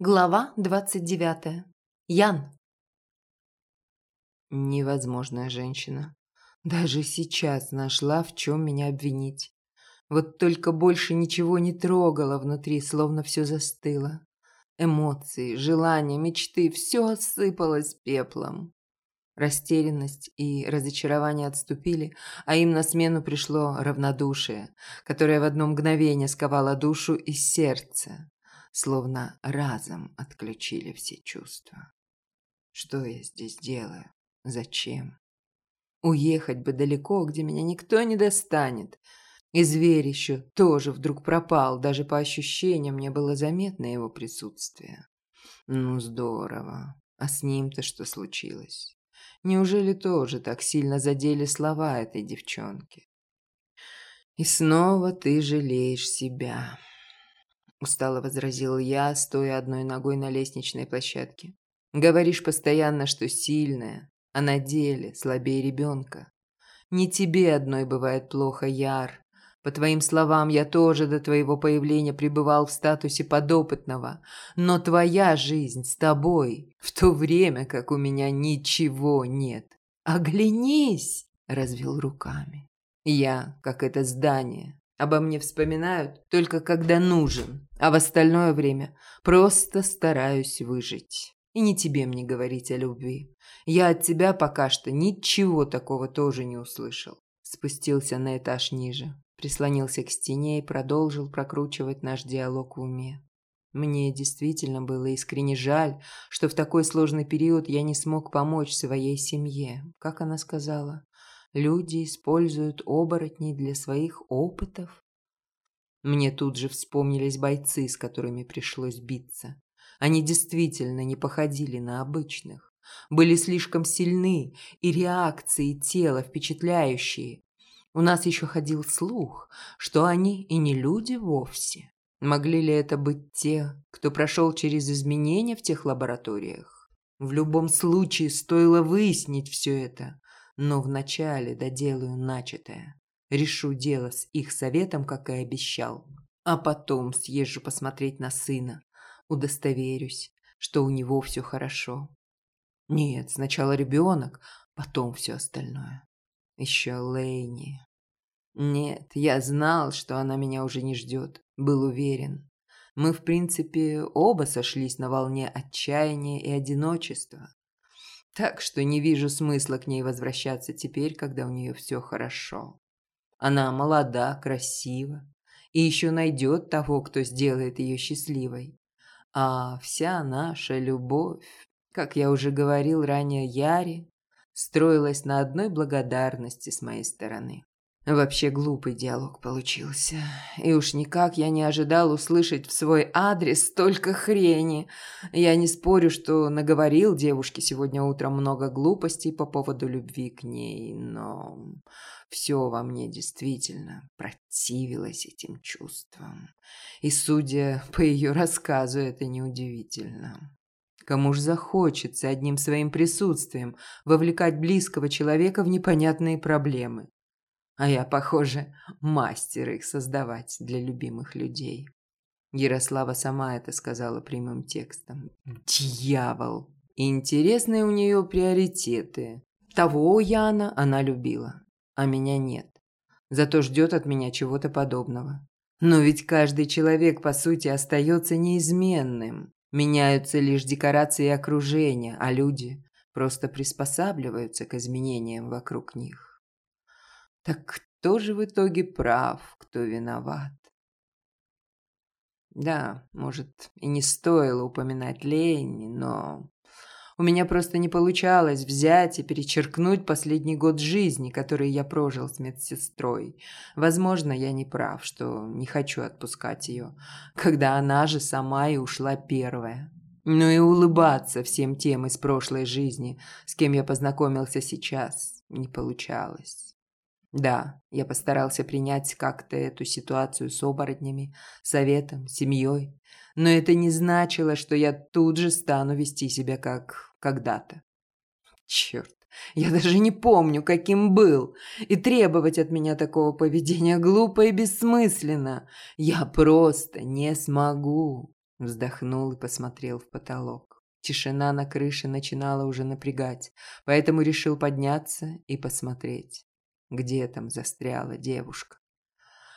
Глава двадцать девятая. Ян. Невозможная женщина. Даже сейчас нашла, в чем меня обвинить. Вот только больше ничего не трогало внутри, словно все застыло. Эмоции, желания, мечты – все осыпалось пеплом. Растерянность и разочарование отступили, а им на смену пришло равнодушие, которое в одно мгновение сковало душу и сердце словно разом отключили все чувства. Что я здесь делаю? Зачем? Уехать бы далеко, где меня никто не достанет. И зверь еще тоже вдруг пропал, даже по ощущениям мне было заметно его присутствие. Ну, здорово. А с ним-то что случилось? Неужели тоже так сильно задели слова этой девчонки? И снова ты жалеешь себя. Устало возразил я, стоя одной ногой на лестничной площадке. Говоришь постоянно, что сильная, а на деле слабее ребенка. Не тебе одной бывает плохо, Яр. По твоим словам, я тоже до твоего появления пребывал в статусе подопытного, но твоя жизнь с тобой, в то время как у меня ничего нет. Оглянись, развел руками. Я, как это здание, Обо мне вспоминают только когда нужен, а в остальное время просто стараюсь выжить. И не тебе мне говорить о любви. Я от тебя пока что ничего такого тоже не услышал. Спустился на этаж ниже, прислонился к стене и продолжил прокручивать наш диалог в уме. Мне действительно было искренне жаль, что в такой сложный период я не смог помочь своей семье, как она сказала. Люди используют оборотней для своих опытов. Мне тут же вспомнились бойцы, с которыми пришлось биться. Они действительно не походили на обычных. Были слишком сильны, и реакции тела впечатляющие. У нас еще ходил слух, что они и не люди вовсе. Могли ли это быть те, кто прошел через изменения в тех лабораториях? В любом случае стоило выяснить все это, но вначале доделаю начатое. Решу дело с их советом, как и обещал. А потом съезжу посмотреть на сына. Удостоверюсь, что у него все хорошо. Нет, сначала ребенок, потом все остальное. Еще Лейни. Нет, я знал, что она меня уже не ждет. Был уверен. Мы, в принципе, оба сошлись на волне отчаяния и одиночества. Так что не вижу смысла к ней возвращаться теперь, когда у нее все хорошо. Она молода, красива и еще найдет того, кто сделает ее счастливой. А вся наша любовь, как я уже говорил ранее Яре, строилась на одной благодарности с моей стороны. Вообще глупый диалог получился. И уж никак я не ожидал услышать в свой адрес столько хрени. Я не спорю, что наговорил девушке сегодня утром много глупостей по поводу любви к ней, но все во мне действительно противилось этим чувствам. И, судя по ее рассказу, это неудивительно. Кому ж захочется одним своим присутствием вовлекать близкого человека в непонятные проблемы? А я, похоже, мастер их создавать для любимых людей. Ярослава сама это сказала прямым текстом. Дьявол! Интересные у нее приоритеты. Того Яна она любила, а меня нет. Зато ждет от меня чего-то подобного. Но ведь каждый человек, по сути, остается неизменным. Меняются лишь декорации и окружения, а люди просто приспосабливаются к изменениям вокруг них. Так кто же в итоге прав, кто виноват? Да, может, и не стоило упоминать Лени, но у меня просто не получалось взять и перечеркнуть последний год жизни, который я прожил с медсестрой. Возможно, я не прав, что не хочу отпускать ее, когда она же сама и ушла первая. Ну и улыбаться всем тем из прошлой жизни, с кем я познакомился сейчас, не получалось. Да, я постарался принять как-то эту ситуацию с оборотнями, советом, семьей, но это не значило, что я тут же стану вести себя как когда-то. Черт, я даже не помню, каким был, и требовать от меня такого поведения глупо и бессмысленно. Я просто не смогу. Вздохнул и посмотрел в потолок. Тишина на крыше начинала уже напрягать, поэтому решил подняться и посмотреть, где там застряла девушка.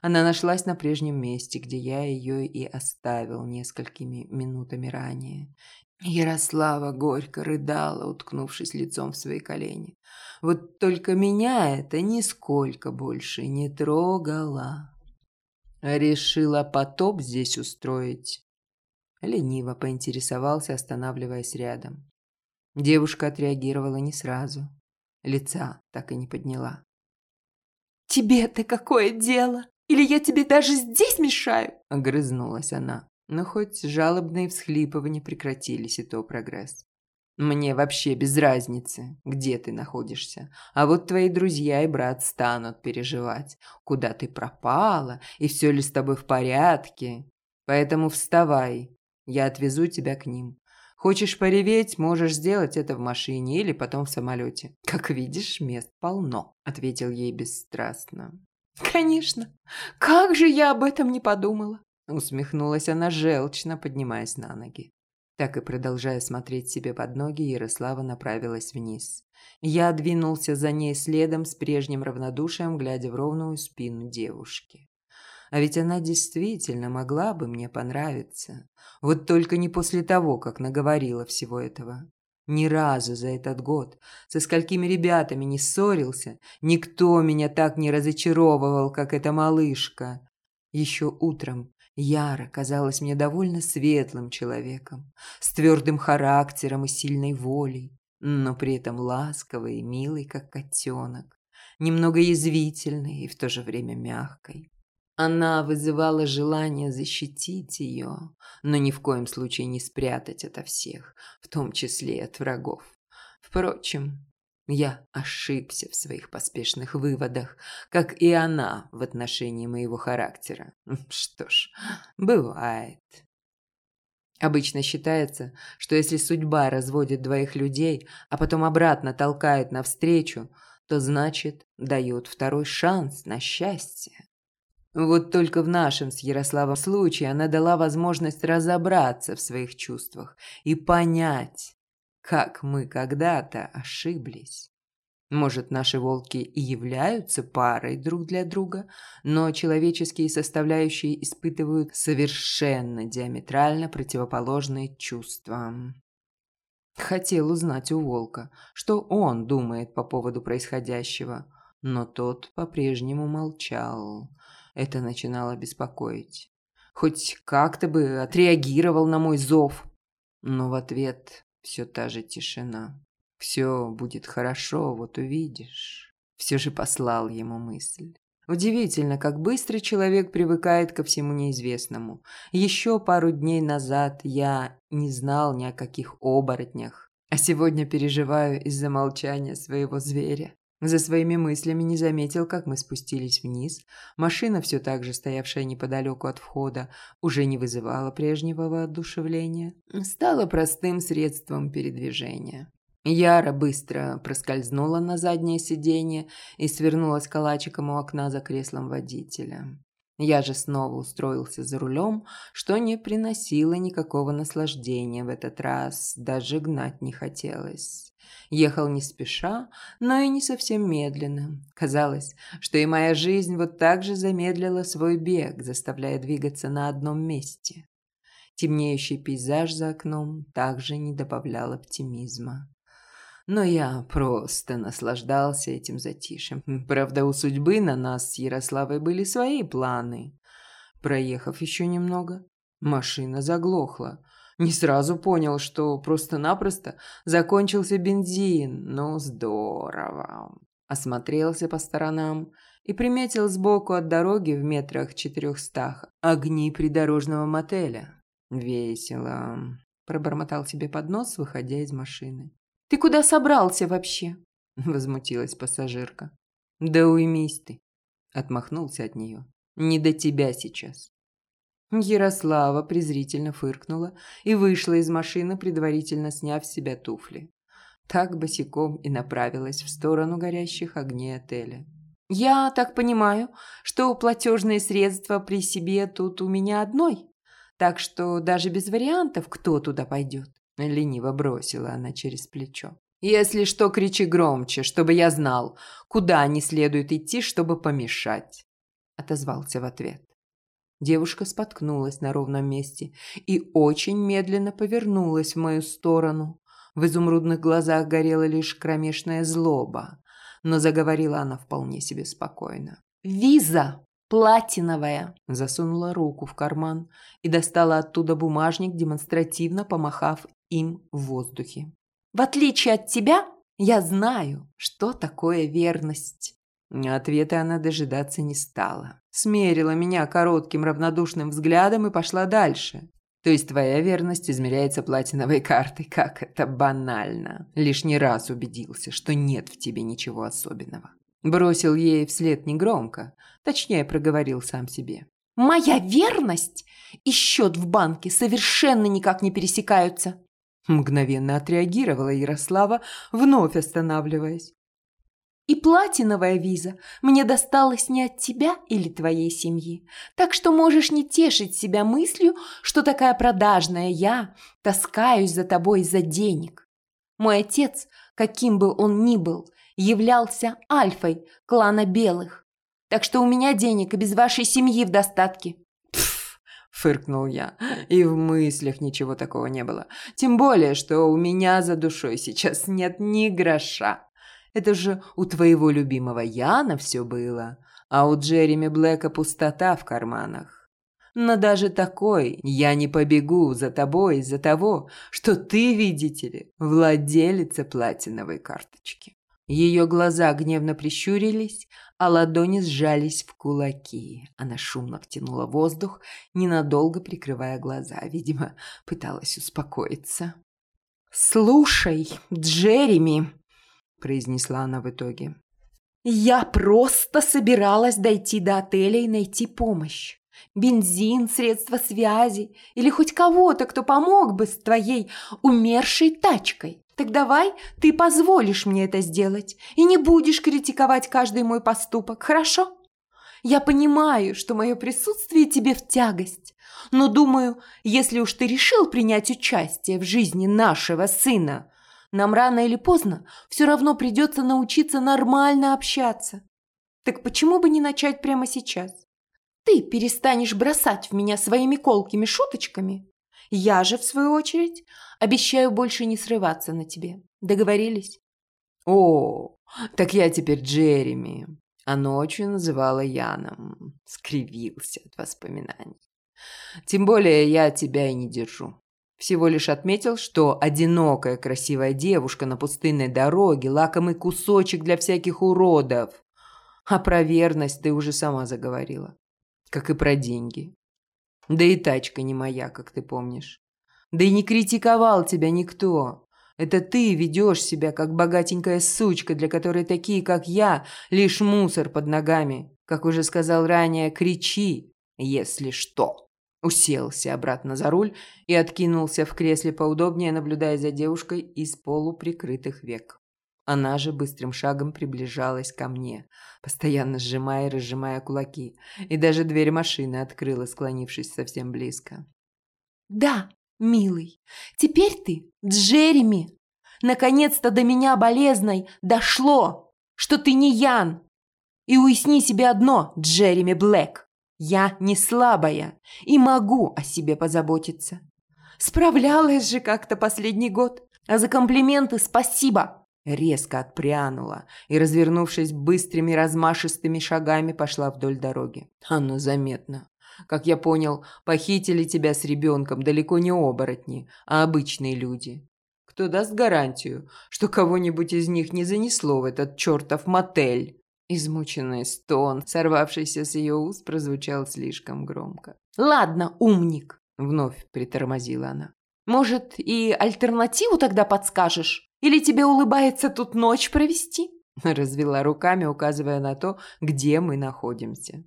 Она нашлась на прежнем месте, где я ее и оставил несколькими минутами ранее. Ярослава горько рыдала, уткнувшись лицом в свои колени. Вот только меня это нисколько больше не трогало. Решила потоп здесь устроить. Лениво поинтересовался, останавливаясь рядом. Девушка отреагировала не сразу. Лица так и не подняла. «Тебе-то какое дело? Или я тебе даже здесь мешаю?» Огрызнулась она. Но хоть жалобные всхлипывания прекратились, и то прогресс. Мне вообще без разницы, где ты находишься. А вот твои друзья и брат станут переживать, куда ты пропала и все ли с тобой в порядке. Поэтому вставай, я отвезу тебя к ним. Хочешь пореветь, можешь сделать это в машине или потом в самолете. Как видишь, мест полно», — ответил ей бесстрастно. «Конечно! Как же я об этом не подумала!» Усмехнулась она желчно, поднимаясь на ноги. Так и продолжая смотреть себе под ноги, Ярослава направилась вниз. Я двинулся за ней следом с прежним равнодушием, глядя в ровную спину девушки. А ведь она действительно могла бы мне понравиться. Вот только не после того, как наговорила всего этого. Ни разу за этот год, со сколькими ребятами не ссорился, никто меня так не разочаровывал, как эта малышка. Еще утром Яра казалась мне довольно светлым человеком, с твердым характером и сильной волей, но при этом ласковой и милой, как котенок, немного язвительной и в то же время мягкой. Она вызывала желание защитить ее, но ни в коем случае не спрятать ото всех, в том числе и от врагов. Впрочем, я ошибся в своих поспешных выводах, как и она в отношении моего характера. Что ж, бывает. Обычно считается, что если судьба разводит двоих людей, а потом обратно толкает навстречу, то значит дает второй шанс на счастье. Вот только в нашем с Ярославом случае она дала возможность разобраться в своих чувствах и понять, как мы когда-то ошиблись. Может, наши волки и являются парой друг для друга, но человеческие составляющие испытывают совершенно диаметрально противоположные чувства. Хотел узнать у волка, что он думает по поводу происходящего, но тот по-прежнему молчал. Это начинало беспокоить. Хоть как-то бы отреагировал на мой зов, но в ответ все та же тишина. «Все будет хорошо, вот увидишь». Все же послал ему мысль. Удивительно, как быстро человек привыкает ко всему неизвестному. Еще пару дней назад я не знал ни о каких оборотнях, а сегодня переживаю из-за молчания своего зверя. За своими мыслями не заметил, как мы спустились вниз. Машина, все так же стоявшая неподалеку от входа, уже не вызывала прежнего воодушевления. Стала простым средством передвижения. Яра быстро проскользнула на заднее сиденье и свернулась калачиком у окна за креслом водителя. Я же снова устроился за рулем, что не приносило никакого наслаждения в этот раз, даже гнать не хотелось. Ехал не спеша, но и не совсем медленно. Казалось, что и моя жизнь вот так же замедлила свой бег, заставляя двигаться на одном месте. Темнеющий пейзаж за окном также не добавлял оптимизма. Но я просто наслаждался этим затишем. Правда, у судьбы на нас с Ярославой были свои планы. Проехав еще немного, машина заглохла. Не сразу понял, что просто-напросто закончился бензин. Ну, здорово. Осмотрелся по сторонам и приметил сбоку от дороги в метрах четырехстах огни придорожного мотеля. «Весело», – пробормотал себе под нос, выходя из машины. Ты куда собрался вообще?» – возмутилась пассажирка. «Да уймись ты!» – отмахнулся от нее. «Не до тебя сейчас». Ярослава презрительно фыркнула и вышла из машины, предварительно сняв с себя туфли. Так босиком и направилась в сторону горящих огней отеля. «Я так понимаю, что платежные средства при себе тут у меня одной?» Так что даже без вариантов, кто туда пойдет. Лениво бросила она через плечо. «Если что, кричи громче, чтобы я знал, куда не следует идти, чтобы помешать», – отозвался в ответ. Девушка споткнулась на ровном месте и очень медленно повернулась в мою сторону. В изумрудных глазах горела лишь кромешная злоба, но заговорила она вполне себе спокойно. «Виза платиновая!» Засунула руку в карман и достала оттуда бумажник, демонстративно помахав им в воздухе. В отличие от тебя, я знаю, что такое верность. Ответа она дожидаться не стала. Смерила меня коротким равнодушным взглядом и пошла дальше. То есть твоя верность измеряется платиновой картой. Как это банально. Лишний раз убедился, что нет в тебе ничего особенного. Бросил ей вслед негромко, точнее проговорил сам себе. «Моя верность и счет в банке совершенно никак не пересекаются. Мгновенно отреагировала Ярослава, вновь останавливаясь. И платиновая виза мне досталась не от тебя или твоей семьи, так что можешь не тешить себя мыслью, что такая продажная я таскаюсь за тобой из-за денег. Мой отец, каким бы он ни был, являлся альфой клана белых, так что у меня денег и без вашей семьи в достатке фыркнул я. И в мыслях ничего такого не было. Тем более, что у меня за душой сейчас нет ни гроша. Это же у твоего любимого Яна все было, а у Джереми Блэка пустота в карманах. Но даже такой я не побегу за тобой из-за того, что ты, видите ли, владелица платиновой карточки. Ее глаза гневно прищурились, а ладони сжались в кулаки. Она шумно втянула воздух, ненадолго прикрывая глаза. Видимо, пыталась успокоиться. «Слушай, Джереми!» – произнесла она в итоге. «Я просто собиралась дойти до отеля и найти помощь. Бензин, средства связи или хоть кого-то, кто помог бы с твоей умершей тачкой. Так давай ты позволишь мне это сделать и не будешь критиковать каждый мой поступок, хорошо? Я понимаю, что мое присутствие тебе в тягость, но думаю, если уж ты решил принять участие в жизни нашего сына, нам рано или поздно все равно придется научиться нормально общаться. Так почему бы не начать прямо сейчас? Ты перестанешь бросать в меня своими колкими шуточками, я же, в свою очередь, обещаю больше не срываться на тебе. Договорились? О, так я теперь Джереми, а ночью называла Яном. Скривился от воспоминаний. Тем более я тебя и не держу. Всего лишь отметил, что одинокая красивая девушка на пустынной дороге – лакомый кусочек для всяких уродов. А про верность ты уже сама заговорила. Как и про деньги. Да и тачка не моя, как ты помнишь. Да и не критиковал тебя никто. Это ты ведешь себя, как богатенькая сучка, для которой такие, как я, лишь мусор под ногами. Как уже сказал ранее, кричи, если что. Уселся обратно за руль и откинулся в кресле поудобнее, наблюдая за девушкой из полуприкрытых век. Она же быстрым шагом приближалась ко мне, постоянно сжимая и разжимая кулаки, и даже дверь машины открыла, склонившись совсем близко. «Да, милый, теперь ты Джереми. Наконец-то до меня, болезной, дошло, что ты не Ян. И уясни себе одно, Джереми Блэк, я не слабая и могу о себе позаботиться. Справлялась же как-то последний год, а за комплименты спасибо» резко отпрянула и, развернувшись быстрыми размашистыми шагами, пошла вдоль дороги. Оно заметно. Как я понял, похитили тебя с ребенком далеко не оборотни, а обычные люди. Кто даст гарантию, что кого-нибудь из них не занесло в этот чертов мотель? Измученный стон, сорвавшийся с ее уст, прозвучал слишком громко. «Ладно, умник!» – вновь притормозила она. «Может, и альтернативу тогда подскажешь?» Или тебе улыбается тут ночь провести?» Развела руками, указывая на то, где мы находимся.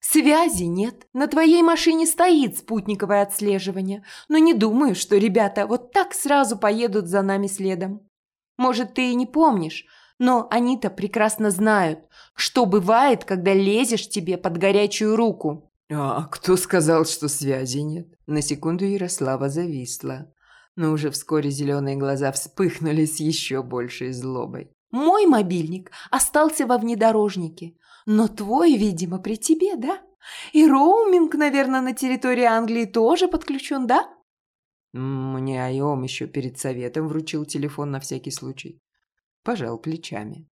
«Связи нет. На твоей машине стоит спутниковое отслеживание. Но не думаю, что ребята вот так сразу поедут за нами следом. Может, ты и не помнишь, но они-то прекрасно знают, что бывает, когда лезешь тебе под горячую руку. «А кто сказал, что связи нет?» На секунду Ярослава зависла, но уже вскоре зеленые глаза вспыхнули с еще большей злобой. «Мой мобильник остался во внедорожнике, но твой, видимо, при тебе, да? И роуминг, наверное, на территории Англии тоже подключен, да?» Мне Айом еще перед советом вручил телефон на всякий случай. Пожал плечами.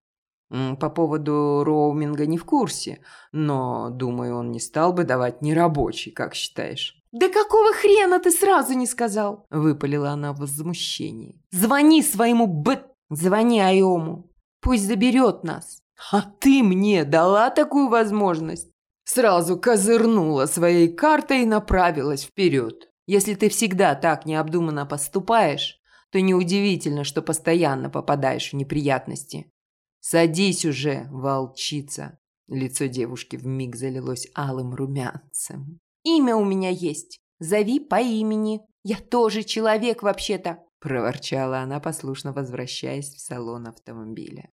По поводу роуминга не в курсе, но, думаю, он не стал бы давать нерабочий, как считаешь? «Да какого хрена ты сразу не сказал?» – выпалила она в возмущении. «Звони своему б... Звони Айому. Пусть заберет нас». «А ты мне дала такую возможность?» Сразу козырнула своей картой и направилась вперед. Если ты всегда так необдуманно поступаешь, то неудивительно, что постоянно попадаешь в неприятности. Садись уже, волчица. Лицо девушки вмиг залилось алым румянцем. Имя у меня есть. Зови по имени. Я тоже человек вообще-то, проворчала она, послушно возвращаясь в салон автомобиля.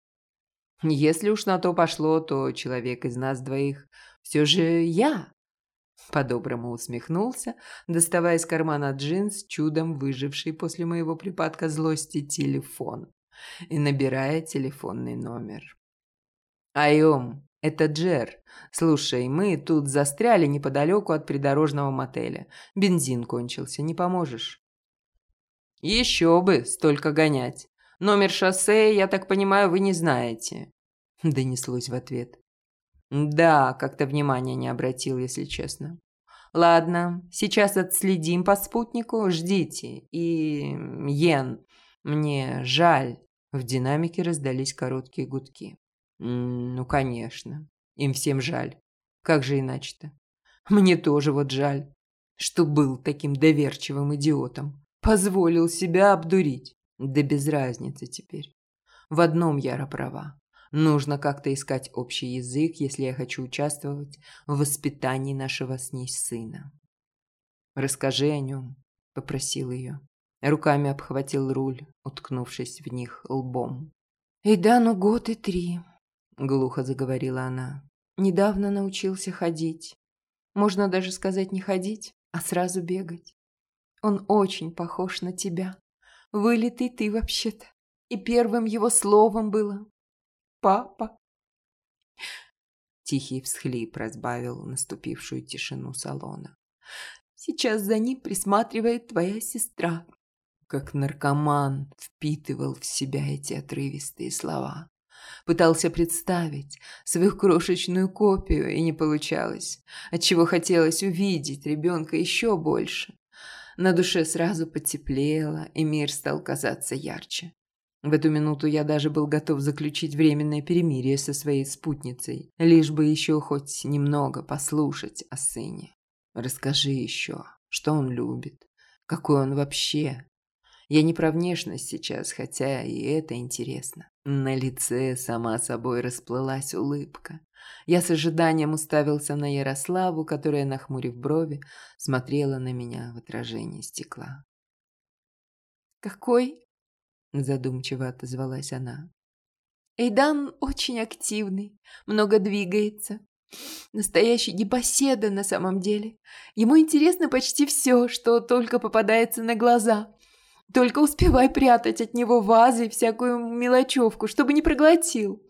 Если уж на то пошло, то человек из нас двоих все же я. По-доброму усмехнулся, доставая из кармана джинс чудом выживший после моего припадка злости телефон и набирая телефонный номер. «Айом, это Джер. Слушай, мы тут застряли неподалеку от придорожного мотеля. Бензин кончился, не поможешь?» «Еще бы, столько гонять. Номер шоссе, я так понимаю, вы не знаете?» Донеслось в ответ. Да, как-то внимания не обратил, если честно. Ладно, сейчас отследим по спутнику, ждите. И, Йен, мне жаль. В динамике раздались короткие гудки. Ну, конечно. Им всем жаль. Как же иначе-то? Мне тоже вот жаль, что был таким доверчивым идиотом. Позволил себя обдурить. Да без разницы теперь. В одном Яра права. Нужно как-то искать общий язык, если я хочу участвовать в воспитании нашего с ней сына. «Расскажи о нем», — попросил ее. Руками обхватил руль, уткнувшись в них лбом. «Эйдану год и три», — глухо заговорила она. «Недавно научился ходить. Можно даже сказать не ходить, а сразу бегать. Он очень похож на тебя. Вылитый ты вообще-то. И первым его словом было папа!» Тихий всхлип разбавил наступившую тишину салона. «Сейчас за ним присматривает твоя сестра». Как наркоман впитывал в себя эти отрывистые слова. Пытался представить свою крошечную копию, и не получалось, отчего хотелось увидеть ребенка еще больше. На душе сразу потеплело, и мир стал казаться ярче. В эту минуту я даже был готов заключить временное перемирие со своей спутницей, лишь бы еще хоть немного послушать о сыне. Расскажи еще, что он любит, какой он вообще. Я не про внешность сейчас, хотя и это интересно. На лице сама собой расплылась улыбка. Я с ожиданием уставился на Ярославу, которая, нахмурив брови, смотрела на меня в отражении стекла. «Какой задумчиво отозвалась она. Эйдан очень активный, много двигается. Настоящий непоседа на самом деле. Ему интересно почти все, что только попадается на глаза. Только успевай прятать от него вазы и всякую мелочевку, чтобы не проглотил.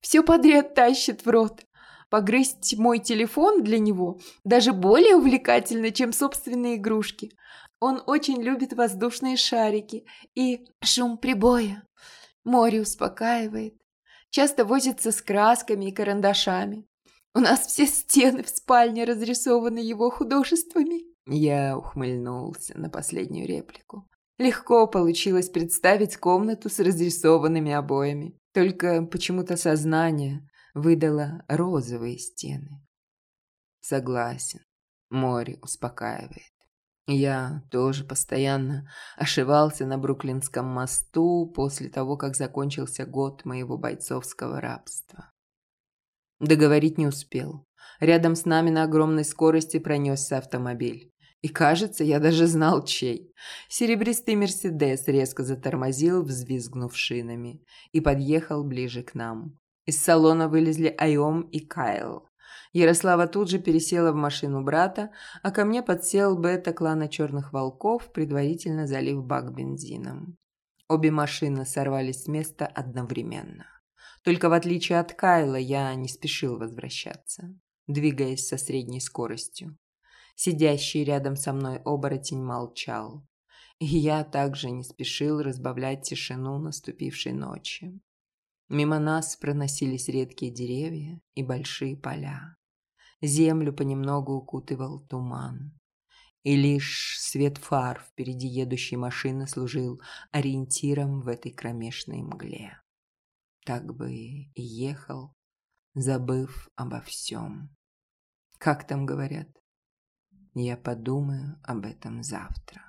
Все подряд тащит в рот. Погрызть мой телефон для него даже более увлекательно, чем собственные игрушки. Он очень любит воздушные шарики и шум прибоя. Море успокаивает. Часто возится с красками и карандашами. У нас все стены в спальне разрисованы его художествами. Я ухмыльнулся на последнюю реплику. Легко получилось представить комнату с разрисованными обоями. Только почему-то сознание выдало розовые стены. Согласен, море успокаивает. Я тоже постоянно ошивался на Бруклинском мосту после того, как закончился год моего бойцовского рабства. Договорить не успел. Рядом с нами на огромной скорости пронесся автомобиль. И кажется, я даже знал, чей. Серебристый «Мерседес» резко затормозил, взвизгнув шинами, и подъехал ближе к нам. Из салона вылезли Айом и Кайл. Ярослава тут же пересела в машину брата, а ко мне подсел бета клана Черных Волков, предварительно залив бак бензином. Обе машины сорвались с места одновременно. Только в отличие от Кайла я не спешил возвращаться, двигаясь со средней скоростью. Сидящий рядом со мной оборотень молчал. И я также не спешил разбавлять тишину наступившей ночи. Мимо нас проносились редкие деревья и большие поля. Землю понемногу укутывал туман. И лишь свет фар впереди едущей машины служил ориентиром в этой кромешной мгле. Так бы и ехал, забыв обо всем. Как там говорят? Я подумаю об этом завтра.